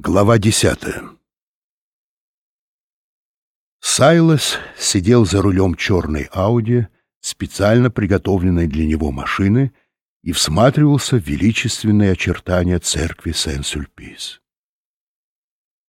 Глава десятая Сайлос сидел за рулем черной Ауди, специально приготовленной для него машины, и всматривался в величественные очертания церкви Сен-Сюльпис.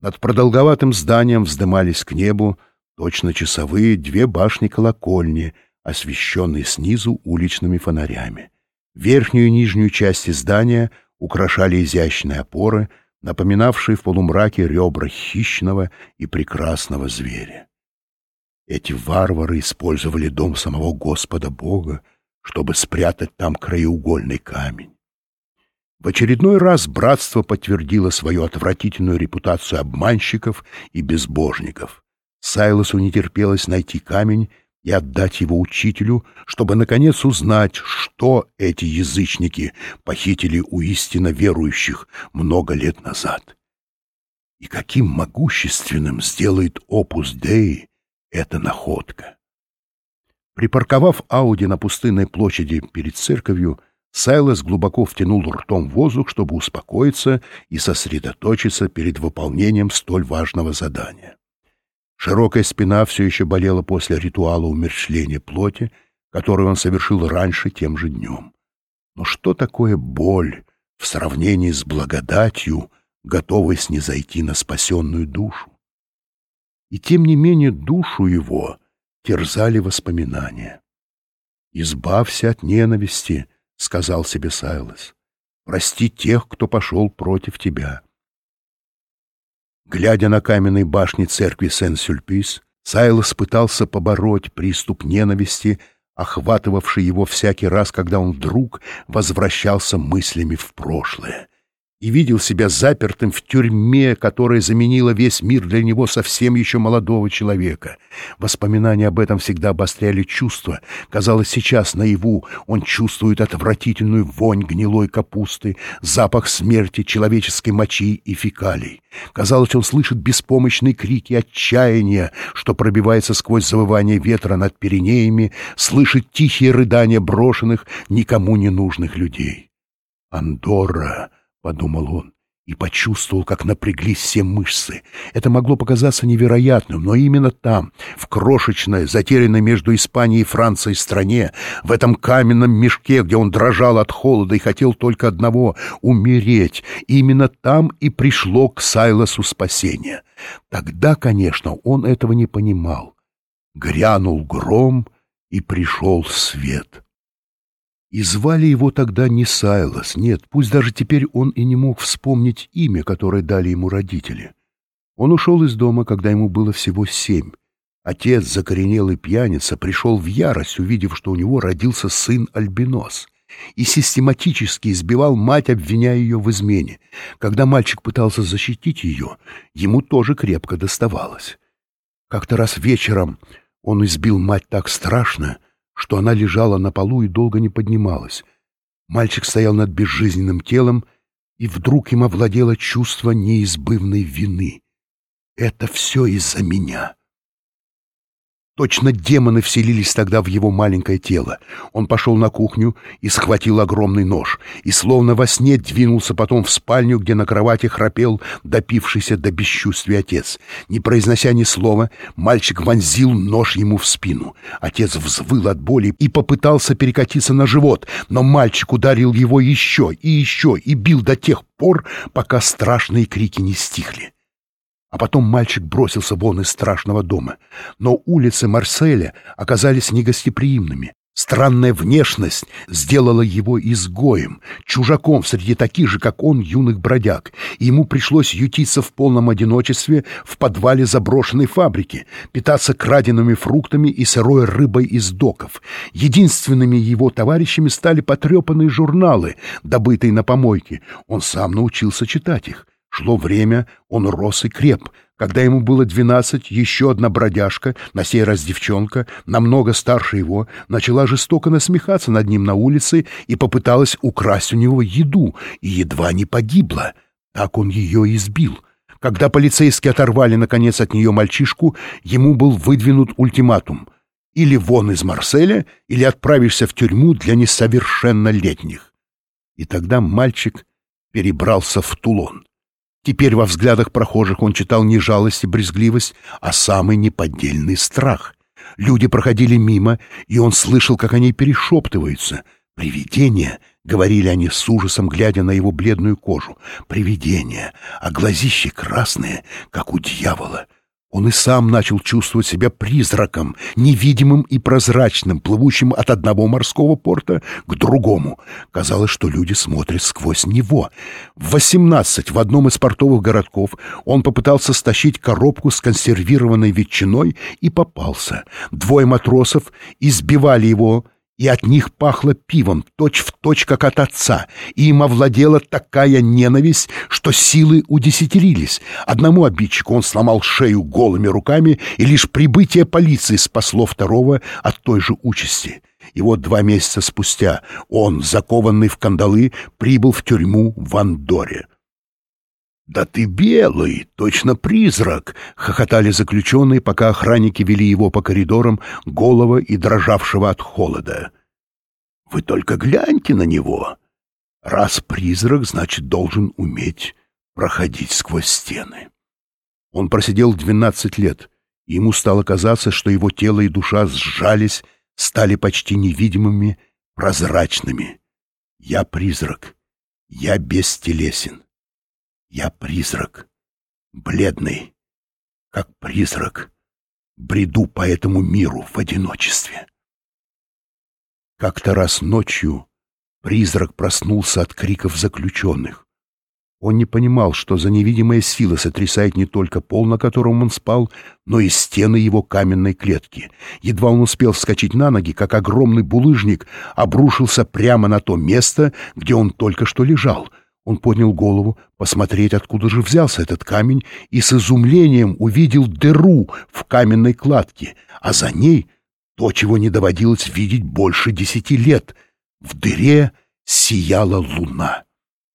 Над продолговатым зданием вздымались к небу точно часовые две башни-колокольни, освещенные снизу уличными фонарями. Верхнюю и нижнюю части здания украшали изящные опоры — напоминавшие в полумраке ребра хищного и прекрасного зверя. Эти варвары использовали дом самого Господа Бога, чтобы спрятать там краеугольный камень. В очередной раз братство подтвердило свою отвратительную репутацию обманщиков и безбожников. Сайлосу не терпелось найти камень и отдать его учителю, чтобы, наконец, узнать, что эти язычники похитили у истинно верующих много лет назад. И каким могущественным сделает опус Деи эта находка. Припарковав Ауди на пустынной площади перед церковью, Сайлос глубоко втянул ртом воздух, чтобы успокоиться и сосредоточиться перед выполнением столь важного задания. Широкая спина все еще болела после ритуала умерщвления плоти, который он совершил раньше тем же днем. Но что такое боль в сравнении с благодатью, готовой снизойти на спасенную душу? И тем не менее душу его терзали воспоминания. «Избавься от ненависти», — сказал себе Сайлос. «Прости тех, кто пошел против тебя». Глядя на каменные башни церкви Сен-Сюльпис, Сайлос пытался побороть приступ ненависти, охватывавший его всякий раз, когда он вдруг возвращался мыслями в прошлое и видел себя запертым в тюрьме, которая заменила весь мир для него совсем еще молодого человека. Воспоминания об этом всегда обостряли чувства. Казалось, сейчас наяву он чувствует отвратительную вонь гнилой капусты, запах смерти, человеческой мочи и фекалий. Казалось, он слышит беспомощные крики отчаяния, что пробивается сквозь завывание ветра над Пиренеями, слышит тихие рыдания брошенных, никому не нужных людей. Андорра — подумал он, и почувствовал, как напряглись все мышцы. Это могло показаться невероятным, но именно там, в крошечной, затерянной между Испанией и Францией стране, в этом каменном мешке, где он дрожал от холода и хотел только одного — умереть, именно там и пришло к Сайлосу спасение. Тогда, конечно, он этого не понимал. Грянул гром, и пришел свет. И звали его тогда не Сайлос, нет, пусть даже теперь он и не мог вспомнить имя, которое дали ему родители. Он ушел из дома, когда ему было всего семь. Отец, закоренелый пьяница, пришел в ярость, увидев, что у него родился сын-альбинос, и систематически избивал мать, обвиняя ее в измене. Когда мальчик пытался защитить ее, ему тоже крепко доставалось. Как-то раз вечером он избил мать так страшно, что она лежала на полу и долго не поднималась. Мальчик стоял над безжизненным телом, и вдруг им овладело чувство неизбывной вины. «Это все из-за меня». Точно демоны вселились тогда в его маленькое тело. Он пошел на кухню и схватил огромный нож, и словно во сне двинулся потом в спальню, где на кровати храпел допившийся до бесчувствия отец. Не произнося ни слова, мальчик вонзил нож ему в спину. Отец взвыл от боли и попытался перекатиться на живот, но мальчик ударил его еще и еще и бил до тех пор, пока страшные крики не стихли. А потом мальчик бросился вон из страшного дома. Но улицы Марселя оказались негостеприимными. Странная внешность сделала его изгоем, чужаком среди таких же, как он, юных бродяг, ему пришлось ютиться в полном одиночестве в подвале заброшенной фабрики, питаться краденными фруктами и сырой рыбой из доков. Единственными его товарищами стали потрепанные журналы, добытые на помойке. Он сам научился читать их. Шло время, он рос и креп. Когда ему было двенадцать, еще одна бродяжка, на сей раз девчонка, намного старше его, начала жестоко насмехаться над ним на улице и попыталась украсть у него еду, и едва не погибла. Так он ее избил. Когда полицейские оторвали, наконец, от нее мальчишку, ему был выдвинут ультиматум. Или вон из Марселя, или отправишься в тюрьму для несовершеннолетних. И тогда мальчик перебрался в Тулон. Теперь во взглядах прохожих он читал не жалость и брезгливость, а самый неподдельный страх. Люди проходили мимо, и он слышал, как они перешептываются. «Привидение!» — говорили они с ужасом, глядя на его бледную кожу. «Привидение! А глазищи красные, как у дьявола!» Он и сам начал чувствовать себя призраком, невидимым и прозрачным, плывущим от одного морского порта к другому. Казалось, что люди смотрят сквозь него. В восемнадцать в одном из портовых городков он попытался стащить коробку с консервированной ветчиной и попался. Двое матросов избивали его и от них пахло пивом, точь-в-точь, точь, как от отца, и им овладела такая ненависть, что силы удесятерились. Одному обидчику он сломал шею голыми руками, и лишь прибытие полиции спасло второго от той же участи. И вот два месяца спустя он, закованный в кандалы, прибыл в тюрьму в Андоре. «Да ты белый, точно призрак!» — хохотали заключенные, пока охранники вели его по коридорам, голого и дрожавшего от холода. «Вы только гляньте на него! Раз призрак, значит, должен уметь проходить сквозь стены». Он просидел двенадцать лет, и ему стало казаться, что его тело и душа сжались, стали почти невидимыми, прозрачными. «Я призрак, я бестелесен». Я призрак, бледный, как призрак, бреду по этому миру в одиночестве. Как-то раз ночью призрак проснулся от криков заключенных. Он не понимал, что за невидимая сила сотрясает не только пол, на котором он спал, но и стены его каменной клетки. Едва он успел вскочить на ноги, как огромный булыжник обрушился прямо на то место, где он только что лежал — он поднял голову, посмотреть, откуда же взялся этот камень, и с изумлением увидел дыру в каменной кладке, а за ней то, чего не доводилось видеть больше десяти лет. В дыре сияла луна.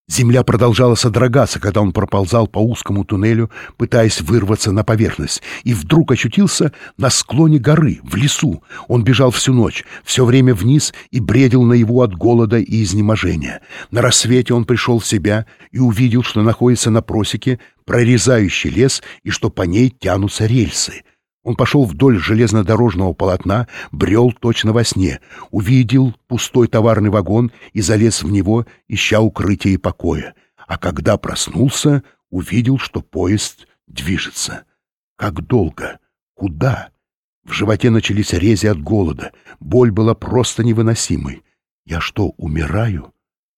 Земля продолжала содрогаться, когда он проползал по узкому туннелю, пытаясь вырваться на поверхность, и вдруг очутился на склоне горы, в лесу. Он бежал всю ночь, все время вниз и бредил на его от голода и изнеможения. На рассвете он пришел в себя и увидел, что находится на просеке, прорезающий лес, и что по ней тянутся рельсы. Он пошел вдоль железнодорожного полотна, брел точно во сне, увидел пустой товарный вагон и залез в него, ища укрытия и покоя. А когда проснулся, увидел, что поезд движется. Как долго? Куда? В животе начались рези от голода. Боль была просто невыносимой. Я что, умираю?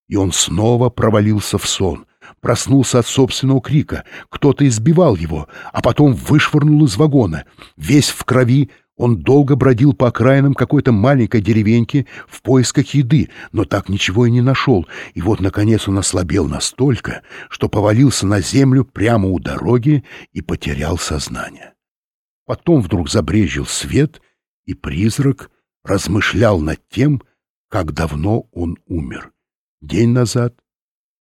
И он снова провалился в сон проснулся от собственного крика. Кто-то избивал его, а потом вышвырнул из вагона. Весь в крови, он долго бродил по окраинам какой-то маленькой деревеньки в поисках еды, но так ничего и не нашел. И вот, наконец, он ослабел настолько, что повалился на землю прямо у дороги и потерял сознание. Потом вдруг забрежил свет, и призрак размышлял над тем, как давно он умер. День назад,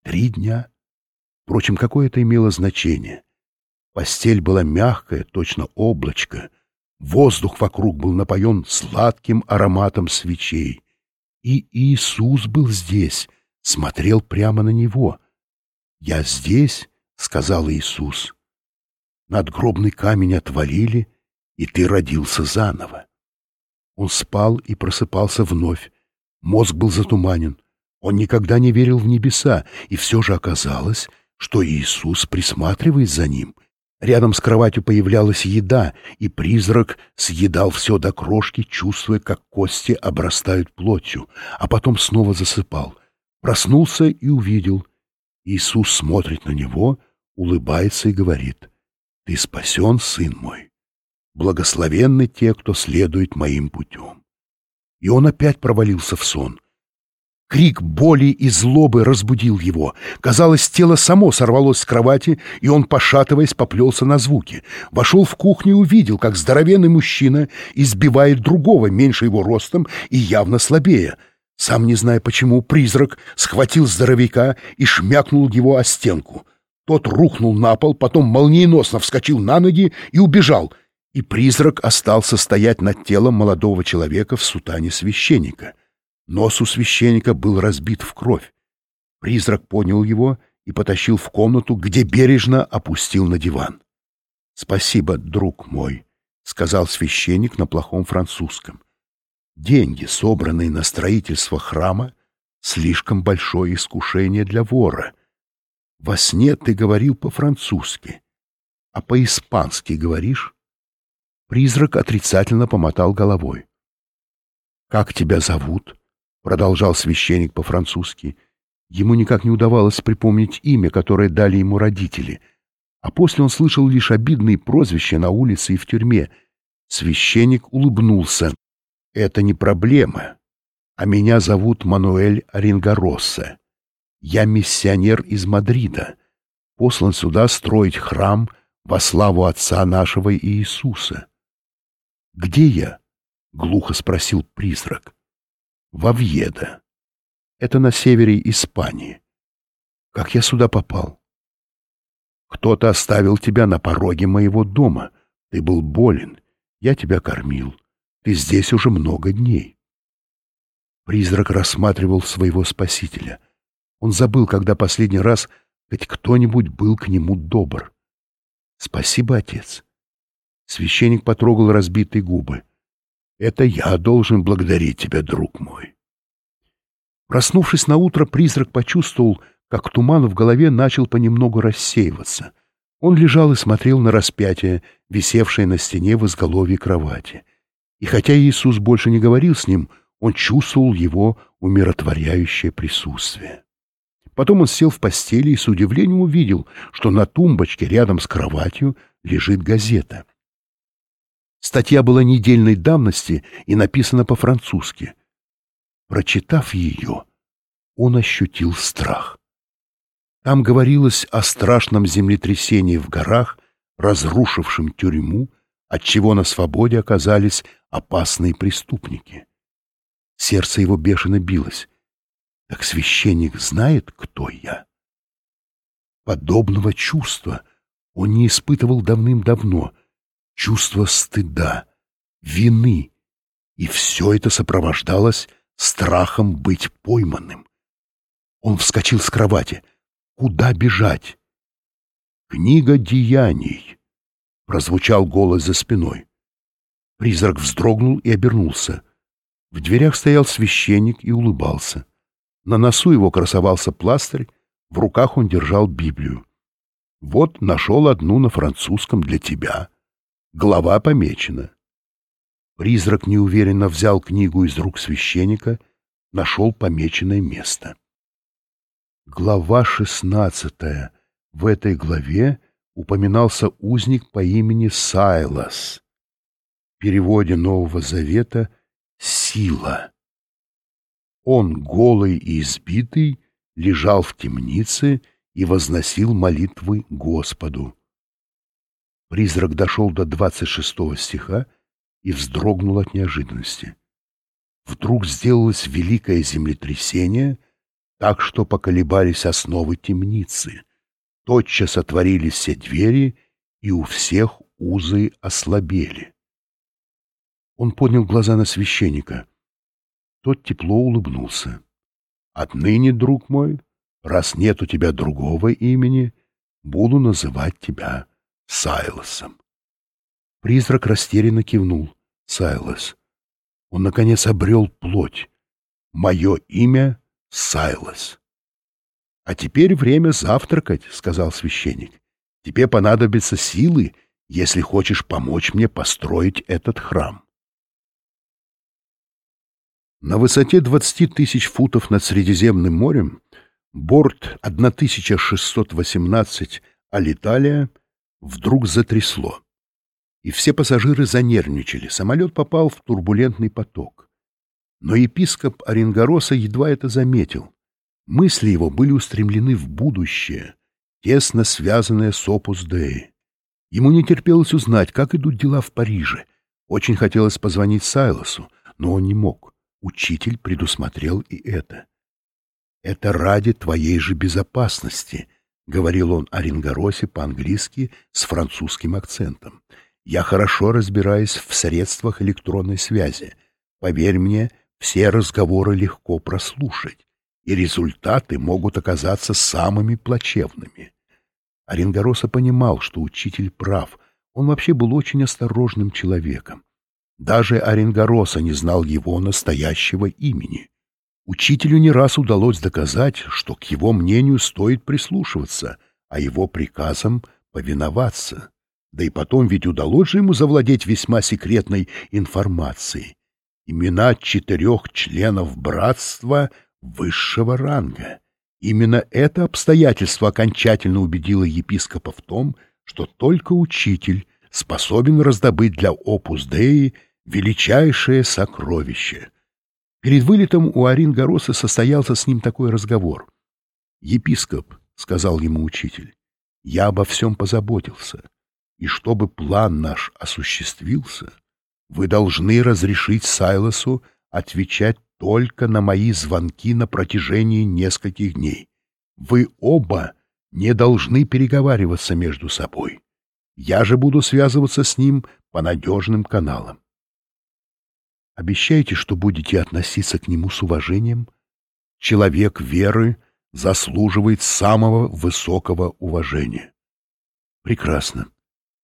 три дня, Впрочем, какое это имело значение? Постель была мягкая, точно облачко. Воздух вокруг был напоен сладким ароматом свечей. И Иисус был здесь, смотрел прямо на него. «Я здесь», — сказал Иисус. Надгробный камень отвалили, и ты родился заново. Он спал и просыпался вновь. Мозг был затуманен. Он никогда не верил в небеса, и все же оказалось, что Иисус присматривает за ним. Рядом с кроватью появлялась еда, и призрак съедал все до крошки, чувствуя, как кости обрастают плотью, а потом снова засыпал. Проснулся и увидел. Иисус смотрит на него, улыбается и говорит, «Ты спасен, сын мой. Благословенны те, кто следует моим путем». И он опять провалился в сон — Крик боли и злобы разбудил его. Казалось, тело само сорвалось с кровати, и он, пошатываясь, поплелся на звуки. Вошел в кухню и увидел, как здоровенный мужчина избивает другого, меньше его ростом и явно слабее. Сам не зная почему, призрак схватил здоровяка и шмякнул его о стенку. Тот рухнул на пол, потом молниеносно вскочил на ноги и убежал, и призрак остался стоять над телом молодого человека в сутане священника. Нос у священника был разбит в кровь. Призрак понял его и потащил в комнату, где бережно опустил на диван. «Спасибо, друг мой», — сказал священник на плохом французском. «Деньги, собранные на строительство храма, слишком большое искушение для вора. Во сне ты говорил по-французски, а по-испански говоришь?» Призрак отрицательно помотал головой. «Как тебя зовут?» — продолжал священник по-французски. Ему никак не удавалось припомнить имя, которое дали ему родители, а после он слышал лишь обидные прозвища на улице и в тюрьме. Священник улыбнулся. «Это не проблема, а меня зовут Мануэль Оренгаросса. Я миссионер из Мадрида, послан сюда строить храм во славу Отца нашего Иисуса». «Где я?» — глухо спросил призрак. «В Авьедо. Это на севере Испании. Как я сюда попал?» «Кто-то оставил тебя на пороге моего дома. Ты был болен. Я тебя кормил. Ты здесь уже много дней». Призрак рассматривал своего спасителя. Он забыл, когда последний раз хоть кто-нибудь был к нему добр. «Спасибо, отец. Священник потрогал разбитые губы. «Это я должен благодарить тебя, друг мой». Проснувшись на утро, призрак почувствовал, как туман в голове начал понемногу рассеиваться. Он лежал и смотрел на распятие, висевшее на стене в изголовье кровати. И хотя Иисус больше не говорил с ним, он чувствовал его умиротворяющее присутствие. Потом он сел в постели и с удивлением увидел, что на тумбочке рядом с кроватью лежит газета. Статья была недельной давности и написана по-французски. Прочитав ее, он ощутил страх. Там говорилось о страшном землетрясении в горах, разрушившем тюрьму, отчего на свободе оказались опасные преступники. Сердце его бешено билось. Так священник знает, кто я? Подобного чувства он не испытывал давным-давно — чувство стыда, вины, и все это сопровождалось страхом быть пойманным. Он вскочил с кровати. Куда бежать? «Книга деяний!» — прозвучал голос за спиной. Призрак вздрогнул и обернулся. В дверях стоял священник и улыбался. На носу его красовался пластырь, в руках он держал Библию. «Вот нашел одну на французском для тебя», Глава помечена. Призрак неуверенно взял книгу из рук священника, нашел помеченное место. Глава шестнадцатая. В этой главе упоминался узник по имени Сайлас. В переводе Нового Завета «Сила». Он, голый и избитый, лежал в темнице и возносил молитвы Господу. Призрак дошел до двадцать шестого стиха и вздрогнул от неожиданности. Вдруг сделалось великое землетрясение, так что поколебались основы темницы. Тотчас отворились все двери, и у всех узы ослабели. Он поднял глаза на священника. Тот тепло улыбнулся. «Отныне, друг мой, раз нет у тебя другого имени, буду называть тебя Сайлосом. Призрак растерянно кивнул. Сайлос. Он, наконец, обрел плоть. Мое имя — Сайлос. — А теперь время завтракать, — сказал священник. — Тебе понадобятся силы, если хочешь помочь мне построить этот храм. На высоте 20 тысяч футов над Средиземным морем борт 1618 Алиталия вдруг затрясло. И все пассажиры занервничали, самолет попал в турбулентный поток. Но епископ Оренгороса едва это заметил. Мысли его были устремлены в будущее, тесно связанное с Опус Деи. Ему не терпелось узнать, как идут дела в Париже. Очень хотелось позвонить Сайлосу, но он не мог. Учитель предусмотрел и это. «Это ради твоей же безопасности», — говорил он о Рингоросе по-английски с французским акцентом. «Я хорошо разбираюсь в средствах электронной связи. Поверь мне, все разговоры легко прослушать. и результаты могут оказаться самыми плачевными. Оренгороса понимал, что учитель прав. Он вообще был очень осторожным человеком. Даже Оренгороса не знал его настоящего имени. Учителю не раз удалось доказать, что к его мнению стоит прислушиваться, а его приказам повиноваться. Да и потом ведь удалось же ему завладеть весьма секретной информацией. Имена четырех членов братства — высшего ранга. Именно это обстоятельство окончательно убедило епископа в том, что только учитель способен раздобыть для опус Деи величайшее сокровище. Перед вылетом у Оренгороса состоялся с ним такой разговор. «Епископ», — сказал ему учитель, — «я обо всем позаботился, и чтобы план наш осуществился, вы должны разрешить Сайлосу отвечать только на мои звонки на протяжении нескольких дней. Вы оба не должны переговариваться между собой. Я же буду связываться с ним по надежным каналам. Обещайте, что будете относиться к нему с уважением. Человек веры заслуживает самого высокого уважения. Прекрасно.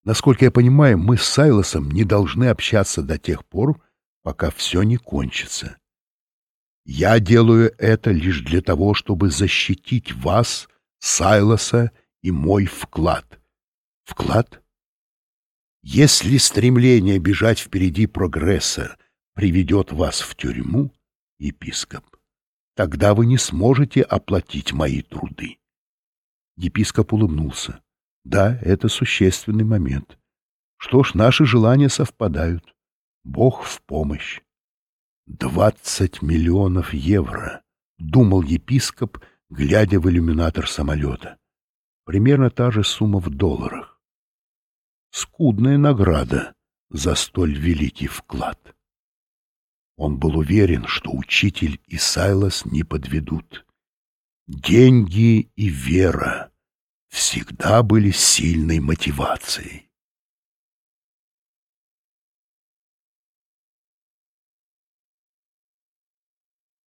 Насколько я понимаю, мы с Сайлосом не должны общаться до тех пор, пока все не кончится. Я делаю это лишь для того, чтобы защитить вас, Сайлоса и мой вклад. Вклад? Если стремление бежать впереди прогресса приведет вас в тюрьму, епископ, тогда вы не сможете оплатить мои труды. Епископ улыбнулся. Да, это существенный момент. Что ж, наши желания совпадают. Бог в помощь. «Двадцать миллионов евро!» — думал епископ, глядя в иллюминатор самолета. Примерно та же сумма в долларах. Скудная награда за столь великий вклад. Он был уверен, что учитель и Сайлас не подведут. Деньги и вера всегда были сильной мотивацией.